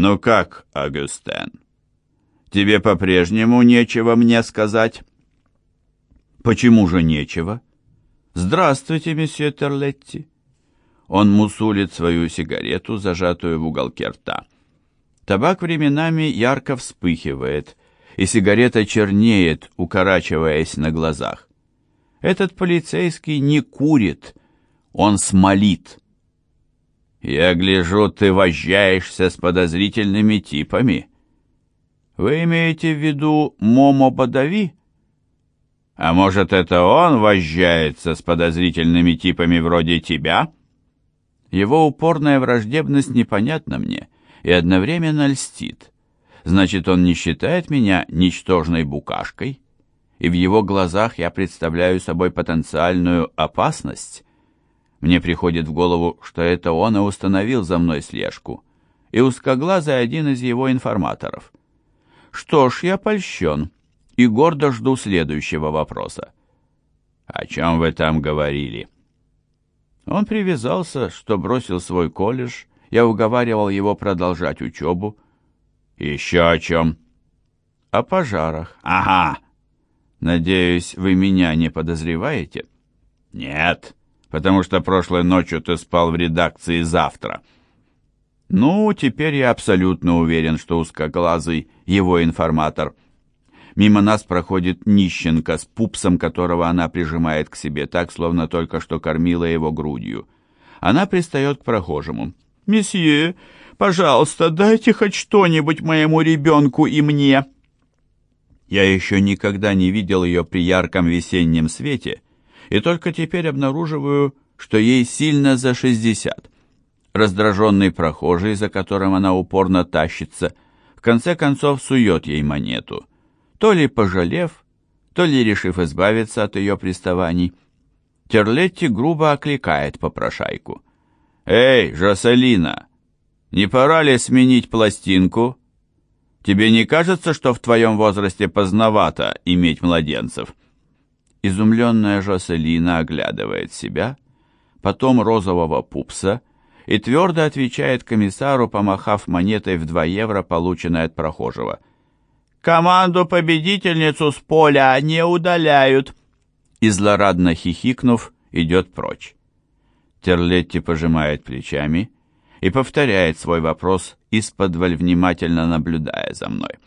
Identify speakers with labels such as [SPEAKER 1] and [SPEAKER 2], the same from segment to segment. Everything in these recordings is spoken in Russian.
[SPEAKER 1] «Ну как, Агюстен? Тебе по-прежнему нечего мне сказать?» «Почему же нечего?» «Здравствуйте, месье Терлетти». Он мусулит свою сигарету, зажатую в уголке рта. Табак временами ярко вспыхивает, и сигарета чернеет, укорачиваясь на глазах. Этот полицейский не курит, он смолит. «Я гляжу, ты возжаешься с подозрительными типами. Вы имеете в виду Момо Бадави?» «А может, это он возжается с подозрительными типами вроде тебя?» Его упорная враждебность непонятна мне и одновременно льстит. Значит, он не считает меня ничтожной букашкой, и в его глазах я представляю собой потенциальную опасность. Мне приходит в голову, что это он и установил за мной слежку, и узкоглазый один из его информаторов. Что ж, я польщен и гордо жду следующего вопроса. «О чем вы там говорили?» Он привязался, что бросил свой колледж, я уговаривал его продолжать учебу. «Еще о чем?» «О пожарах». «Ага!» «Надеюсь, вы меня не подозреваете?» «Нет, потому что прошлой ночью ты спал в редакции завтра». «Ну, теперь я абсолютно уверен, что узкоглазый его информатор». Мимо нас проходит нищенка с пупсом, которого она прижимает к себе так, словно только что кормила его грудью. Она пристает к прохожему. «Месье, пожалуйста, дайте хоть что-нибудь моему ребенку и мне». Я еще никогда не видел ее при ярком весеннем свете, и только теперь обнаруживаю, что ей сильно за шестьдесят. Раздраженный прохожий, за которым она упорно тащится, в конце концов сует ей монету — то ли пожалев, то ли решив избавиться от ее приставаний. Терлетти грубо окликает попрошайку. «Эй, Жосалина, не пора ли сменить пластинку? Тебе не кажется, что в твоем возрасте поздновато иметь младенцев?» Изумленная Жоселина оглядывает себя, потом розового пупса, и твердо отвечает комиссару, помахав монетой в 2 евро, полученной от прохожего. Команду-победительницу с поля не удаляют!» И злорадно хихикнув, идет прочь. Терлетти пожимает плечами и повторяет свой вопрос, из-под внимательно наблюдая за мной.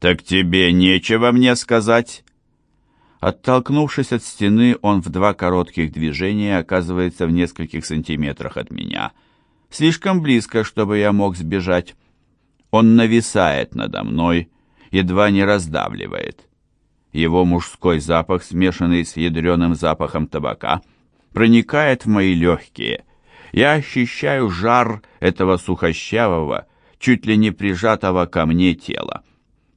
[SPEAKER 1] «Так тебе нечего мне сказать?» Оттолкнувшись от стены, он в два коротких движения оказывается в нескольких сантиметрах от меня. Слишком близко, чтобы я мог сбежать. Он нависает надо мной, едва не раздавливает. Его мужской запах, смешанный с ядреным запахом табака, проникает в мои легкие. Я ощущаю жар этого сухощавого, чуть ли не прижатого ко мне тела.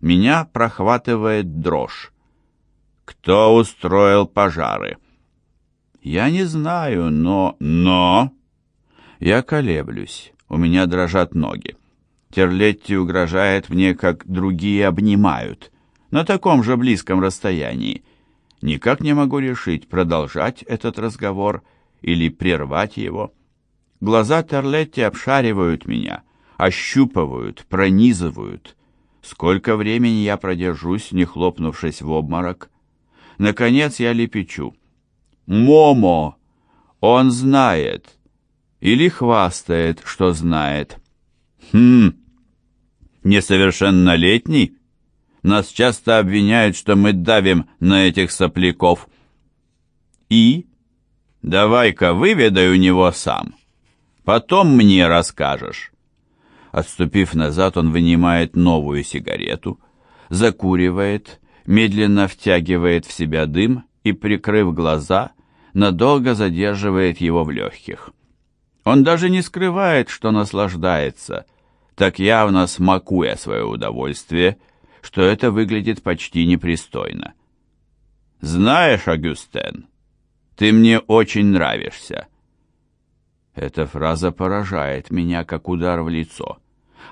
[SPEAKER 1] Меня прохватывает дрожь. Кто устроил пожары? Я не знаю, но... Но... Я колеблюсь, у меня дрожат ноги. Терлетти угрожает мне, как другие обнимают, на таком же близком расстоянии. Никак не могу решить, продолжать этот разговор или прервать его. Глаза Терлетти обшаривают меня, ощупывают, пронизывают. Сколько времени я продержусь, не хлопнувшись в обморок? Наконец я лепечу. «Момо! Он знает!» Или хвастает, что знает. «Хм!» несовершеннолетний? Нас часто обвиняют, что мы давим на этих сопляков. И? Давай-ка выведай у него сам. Потом мне расскажешь. Отступив назад, он вынимает новую сигарету, закуривает, медленно втягивает в себя дым и, прикрыв глаза, надолго задерживает его в легких. Он даже не скрывает, что наслаждается – так явно смакуя свое удовольствие, что это выглядит почти непристойно. «Знаешь, Агюстен, ты мне очень нравишься». Эта фраза поражает меня, как удар в лицо.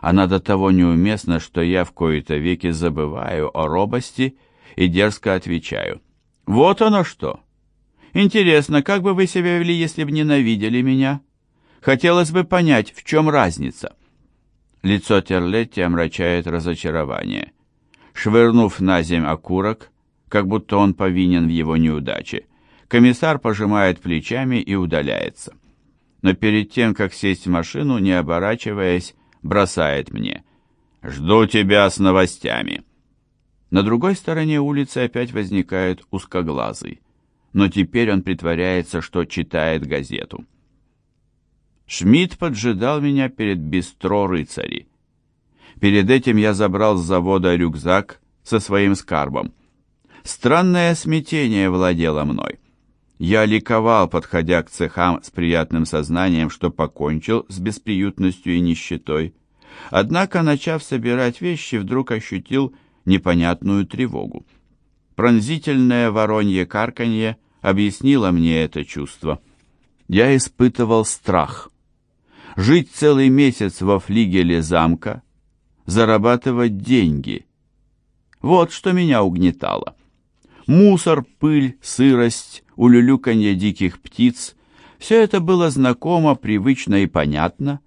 [SPEAKER 1] Она до того неуместна, что я в кои-то веки забываю о робости и дерзко отвечаю. «Вот оно что! Интересно, как бы вы себя вели, если бы ненавидели меня? Хотелось бы понять, в чем разница». Лицо Терлетти омрачает разочарование. Швырнув на земь окурок, как будто он повинен в его неудаче, комиссар пожимает плечами и удаляется. Но перед тем, как сесть в машину, не оборачиваясь, бросает мне. «Жду тебя с новостями». На другой стороне улицы опять возникает узкоглазый, но теперь он притворяется, что читает газету. Шмидт поджидал меня перед бистро рыцари. Перед этим я забрал с завода рюкзак со своим скарбом. Странное смятение владело мной. Я ликовал, подходя к цехам с приятным сознанием, что покончил с бесприютностью и нищетой. Однако, начав собирать вещи, вдруг ощутил непонятную тревогу. Пронзительное воронье карканье объяснило мне это чувство. Я испытывал страх жить целый месяц во флигеле замка, зарабатывать деньги. Вот что меня угнетало. Мусор, пыль, сырость, улюлюканье диких птиц — все это было знакомо, привычно и понятно.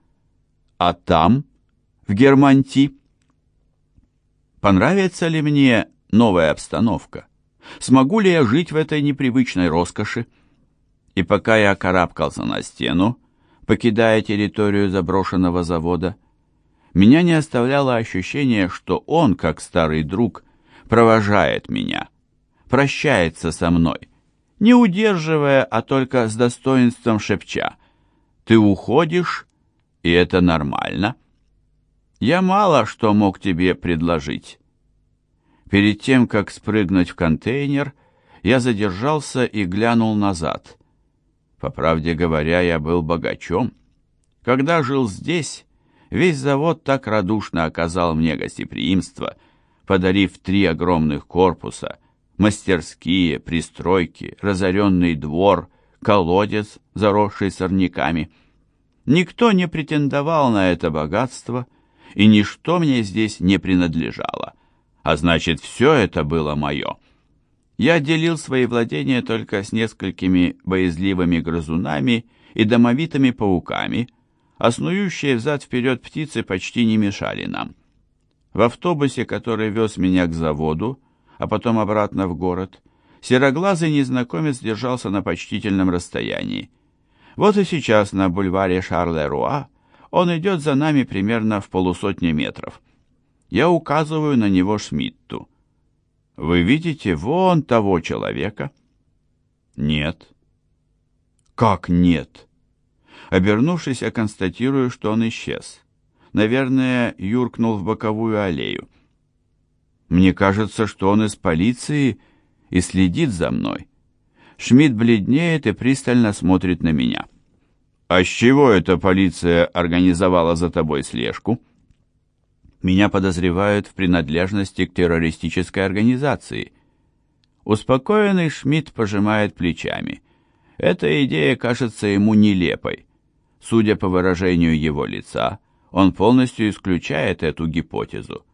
[SPEAKER 1] А там, в Германти, понравится ли мне новая обстановка? Смогу ли я жить в этой непривычной роскоши? И пока я карабкался на стену, покидая территорию заброшенного завода, меня не оставляло ощущение, что он, как старый друг, провожает меня, прощается со мной, не удерживая, а только с достоинством шепча. «Ты уходишь, и это нормально. Я мало что мог тебе предложить». Перед тем, как спрыгнуть в контейнер, я задержался и глянул назад. По правде говоря, я был богачом. Когда жил здесь, весь завод так радушно оказал мне гостеприимство, подарив три огромных корпуса, мастерские, пристройки, разоренный двор, колодец, заросший сорняками. Никто не претендовал на это богатство, и ничто мне здесь не принадлежало, а значит, все это было мое. Я делил свои владения только с несколькими боязливыми грызунами и домовитыми пауками, а снующие взад-вперед птицы почти не мешали нам. В автобусе, который вез меня к заводу, а потом обратно в город, сероглазый незнакомец держался на почтительном расстоянии. Вот и сейчас на бульваре Шарле-Руа он идет за нами примерно в полусотни метров. Я указываю на него Шмидту. Вы видите вон того человека? Нет. Как нет? Обернувшись, я констатирую, что он исчез. Наверное, юркнул в боковую аллею. Мне кажется, что он из полиции и следит за мной. Шмидт бледнеет и пристально смотрит на меня. «А с чего эта полиция организовала за тобой слежку?» Меня подозревают в принадлежности к террористической организации. Успокоенный Шмидт пожимает плечами. Эта идея кажется ему нелепой. Судя по выражению его лица, он полностью исключает эту гипотезу.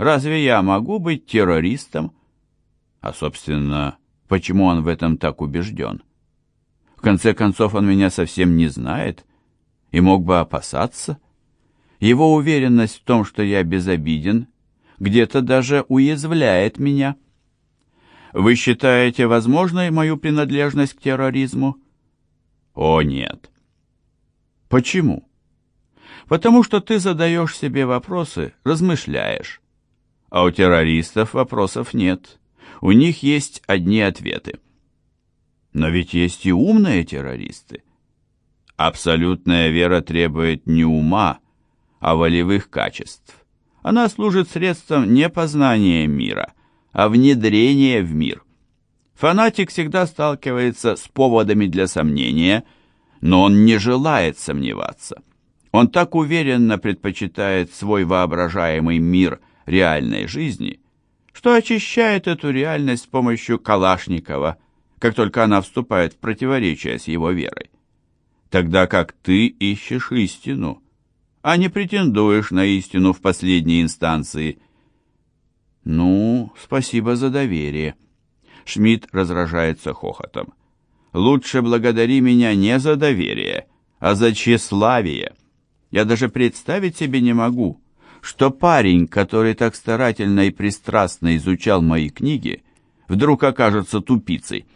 [SPEAKER 1] Разве я могу быть террористом? А, собственно, почему он в этом так убежден? В конце концов, он меня совсем не знает и мог бы опасаться. Его уверенность в том, что я безобиден, где-то даже уязвляет меня. Вы считаете возможной мою принадлежность к терроризму? О, нет. Почему? Потому что ты задаешь себе вопросы, размышляешь. А у террористов вопросов нет. У них есть одни ответы. Но ведь есть и умные террористы. Абсолютная вера требует не ума, а волевых качеств. Она служит средством не познания мира, а внедрения в мир. Фанатик всегда сталкивается с поводами для сомнения, но он не желает сомневаться. Он так уверенно предпочитает свой воображаемый мир реальной жизни, что очищает эту реальность с помощью Калашникова, как только она вступает в противоречие с его верой. Тогда как ты ищешь истину – а не претендуешь на истину в последней инстанции. Ну, спасибо за доверие. Шмидт разражается хохотом. Лучше благодари меня не за доверие, а за тщеславие. Я даже представить себе не могу, что парень, который так старательно и пристрастно изучал мои книги, вдруг окажется тупицей.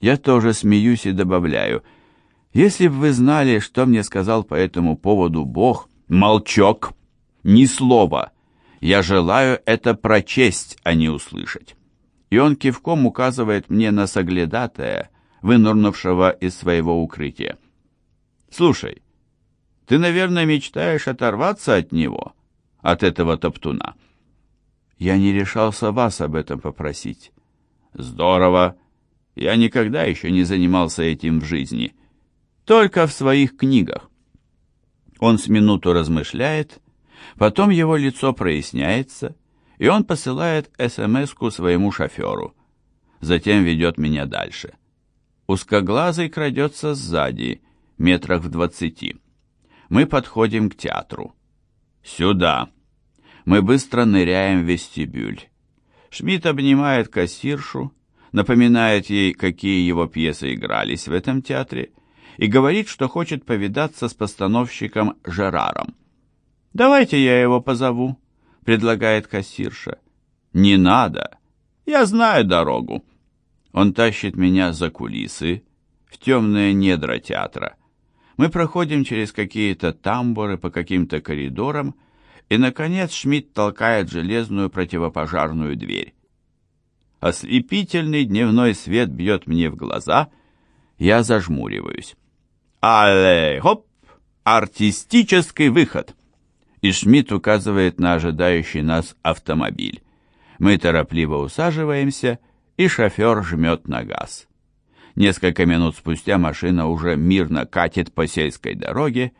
[SPEAKER 1] Я тоже смеюсь и добавляю, если бы вы знали, что мне сказал по этому поводу Бог, молчок, ни слова. Я желаю это прочесть, а не услышать. И он кивком указывает мне на соглядатая, вынырнувшего из своего укрытия. «Слушай, ты, наверное, мечтаешь оторваться от него, от этого топтуна?» «Я не решался вас об этом попросить». «Здорово. Я никогда еще не занимался этим в жизни. Только в своих книгах». Он с минуту размышляет, потом его лицо проясняется, и он посылает СМС-ку своему шоферу. Затем ведет меня дальше. Узкоглазый крадется сзади, метрах в двадцати. Мы подходим к театру. «Сюда!» Мы быстро ныряем в вестибюль. Шмидт обнимает кассиршу, напоминает ей, какие его пьесы игрались в этом театре, и говорит, что хочет повидаться с постановщиком Жераром. «Давайте я его позову», — предлагает кассирша. «Не надо. Я знаю дорогу». Он тащит меня за кулисы, в темные недра театра. Мы проходим через какие-то тамбуры по каким-то коридорам, и, наконец, Шмидт толкает железную противопожарную дверь. Ослепительный дневной свет бьет мне в глаза, я зажмуриваюсь. «Але, хоп! Артистический выход!» И Шмидт указывает на ожидающий нас автомобиль. Мы торопливо усаживаемся, и шофер жмет на газ. Несколько минут спустя машина уже мирно катит по сельской дороге,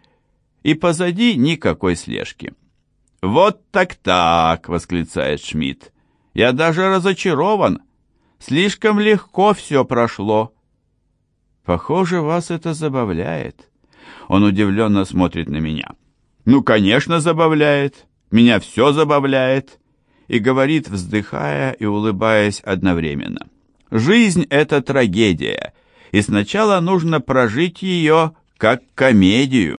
[SPEAKER 1] и позади никакой слежки. «Вот так-так!» — восклицает Шмидт. «Я даже разочарован. Слишком легко все прошло». «Похоже, вас это забавляет». Он удивленно смотрит на меня. «Ну, конечно, забавляет. Меня все забавляет». И говорит, вздыхая и улыбаясь одновременно. Жизнь — это трагедия, и сначала нужно прожить ее как комедию.